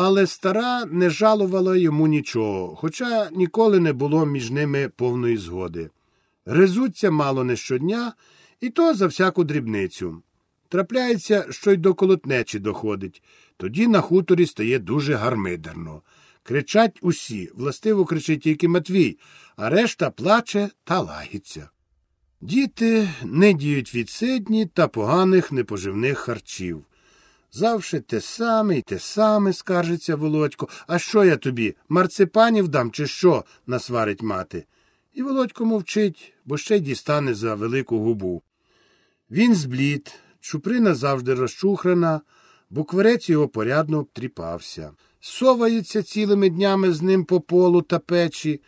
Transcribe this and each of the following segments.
Але стара не жалувала йому нічого, хоча ніколи не було між ними повної згоди. Гризуться мало не щодня, і то за всяку дрібницю. Трапляється, що й до колотнечі доходить. Тоді на хуторі стає дуже гармидерно. Кричать усі, властиво кричить тільки Матвій, а решта плаче та лагиться. Діти не діють від сидні та поганих непоживних харчів. Завше те саме й те саме, скаржиться Володько. А що я тобі? Марципанів дам, чи що? насварить мати. І Володько мовчить, бо ще й дістане за велику губу. Він зблід, чуприна завжди розчухрана, букварець його порядно обтріпався. Совається цілими днями з ним по полу та печі,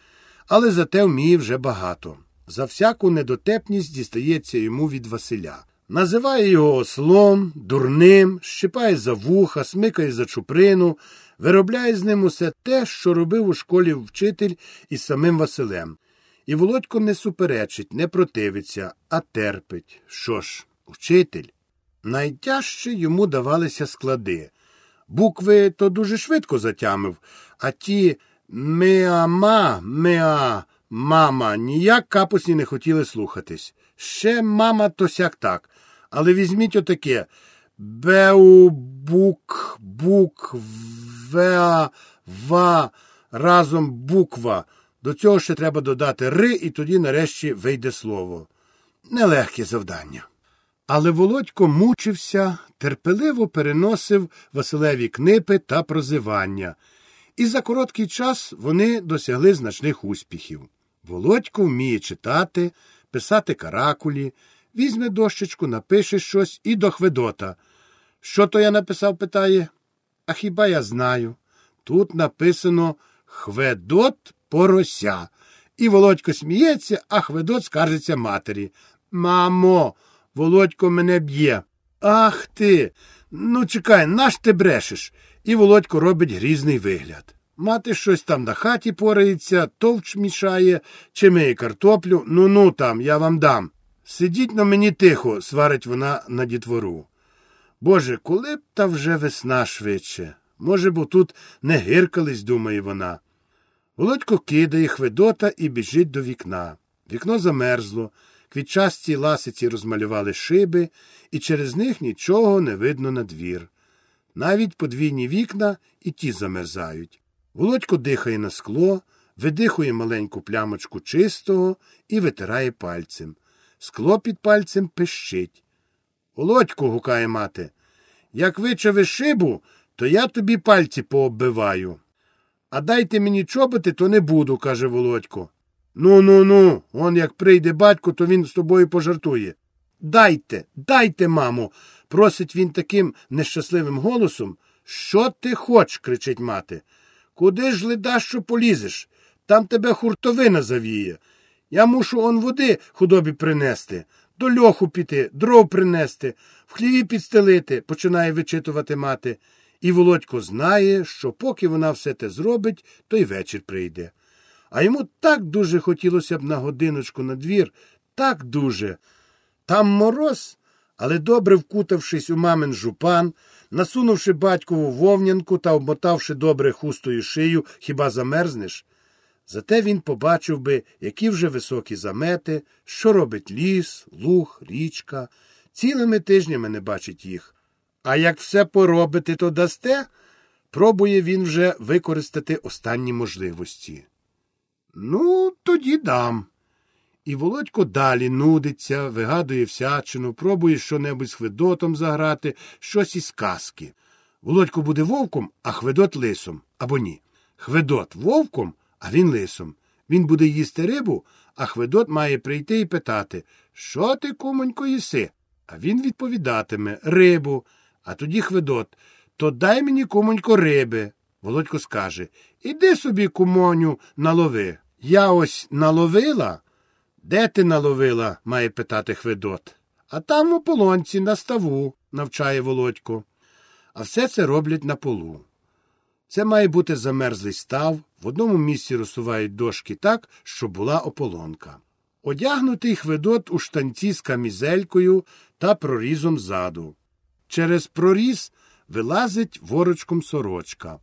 але зате вміє вже багато. За всяку недотепність дістається йому від Василя. Називає його ослом, дурним, щипає за вуха, смикає за чуприну, виробляє з ним усе те, що робив у школі вчитель із самим Василем. І Володько не суперечить, не противиться, а терпить. Що ж, учитель? Найтяжче йому давалися склади. Букви то дуже швидко затямив, а ті меама, меа, мама ніяк капусні не хотіли слухатись. Ще мама то сяк так. Але візьміть отаке Беу, бук, бук, веа, ва, разом буква. До цього ще треба додати ри, і тоді нарешті вийде слово. Нелегке завдання. Але Володько мучився, терпеливо переносив Василеві книпи та прозивання, і за короткий час вони досягли значних успіхів. Володько вміє читати, писати каракулі, візьме дощечку, напише щось і до Хведота. Що то я написав? питає. А хіба я знаю? Тут написано Хведот порося. І Володько сміється, а Хведот скаржиться матері. Мамо, Володько мене б'є. Ах ти. Ну, чекай, наш ти брешеш. І Володько робить грізний вигляд. Мати щось там на хаті порається, товч мішає, чи миє картоплю. Ну ну там, я вам дам. Сидіть на мені тихо, сварить вона на дітвору. Боже, коли б та вже весна швидше. Може, бо тут не гиркались, думає вона. Володько кидає Хведота і біжить до вікна. Вікно замерзло, квітчасті ласиці розмалювали шиби, і через них нічого не видно на двір. Навіть подвійні вікна і ті замерзають. Володько дихає на скло, видихує маленьку плямочку чистого і витирає пальцем. Скло під пальцем пищить. Володько, гукає мати, як вичавиш шибу, то я тобі пальці пооббиваю. А дайте мені чоботи, то не буду, каже Володько. Ну, ну, ну, он як прийде батько, то він з тобою пожартує. Дайте, дайте, мамо, просить він таким нещасливим голосом. Що ти хоч? кричить мати. Куди ж леда, що полізеш? Там тебе хуртовина завіє. Я мушу он води худобі принести, до льоху піти, дров принести, в хліві підстелити, починає вичитувати мати. І Володько знає, що поки вона все те зробить, то й вечір прийде. А йому так дуже хотілося б на годиночку на двір, так дуже. Там мороз, але добре вкутавшись у мамин жупан, насунувши батькову вовнянку та обмотавши добре хустою шию, хіба замерзнеш? Зате він побачив би, які вже високі замети, що робить ліс, луг, річка. Цілими тижнями не бачить їх. А як все поробити, то дасте, пробує він вже використати останні можливості. Ну, тоді дам. І Володько далі нудиться, вигадує всячину, пробує щонебудь з Хведотом заграти, щось із казки. Володько буде вовком, а Хведот лисом. Або ні. Хведот вовком, а він лисом. Він буде їсти рибу, а Хведот має прийти і питати Що ти, кумонько, їси? А він відповідатиме рибу. А тоді Хведот То дай мені, кумонько, риби. Володько скаже Іди собі, кумоню, налови. Я ось наловила. Де ти наловила? має питати Хведот. А там у полонці на ставу, навчає Володько. А все це роблять на полу. Це має бути замерзлий став, в одному місці розсувають дошки так, щоб була ополонка. Одягнутий Хведот у штанці з камізелькою та прорізом ззаду. Через проріз вилазить ворочком сорочка.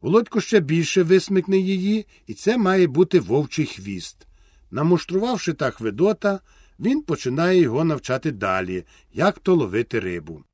Володько ще більше висмикне її, і це має бути вовчий хвіст. Намуштрувавши так Ведота, він починає його навчати далі, як то ловити рибу.